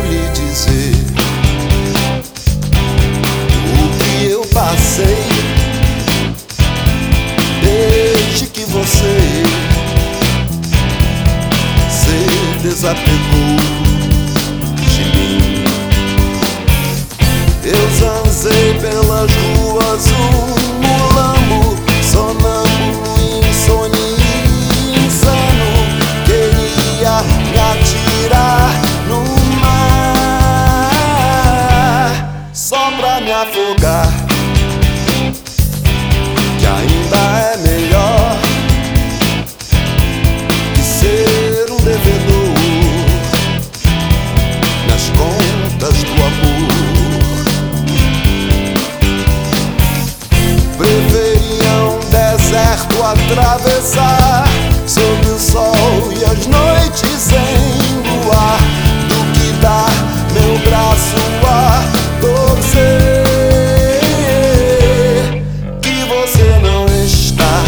eu lhe dizer o que eu passei desde que você se desapegou de mim. Eu zanzei pelas ruas. pensar sobre o sol e as noites sem luar. Do que dá meu braço a torcer que você não está,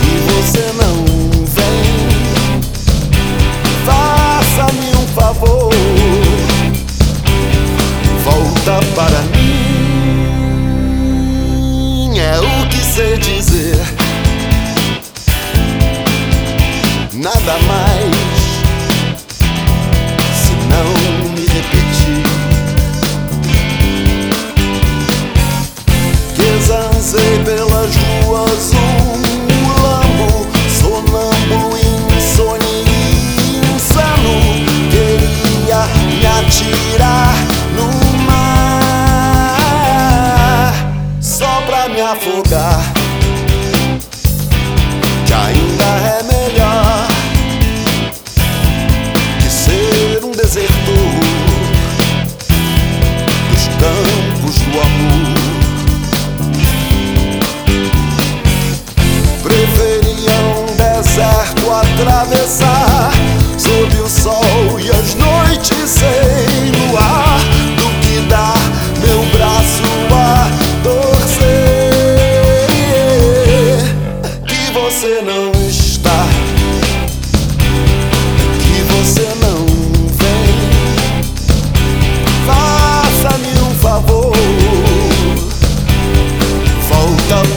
que você não vem. Faça-me um favor, volta para mim. sei dizer.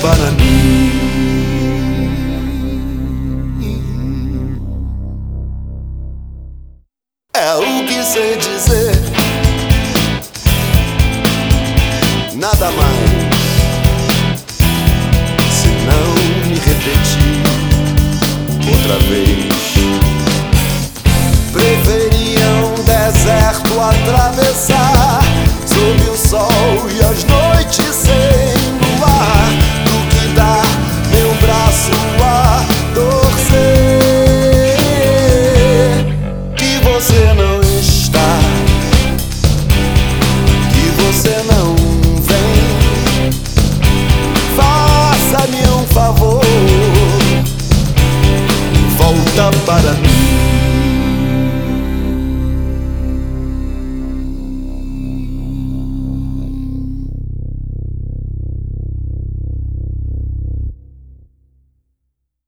Guarani. É o que sei dizer, nada mais, se não me repetir outra vez. Preferia um deserto atravessar sob o sol e as noites. falta para mí.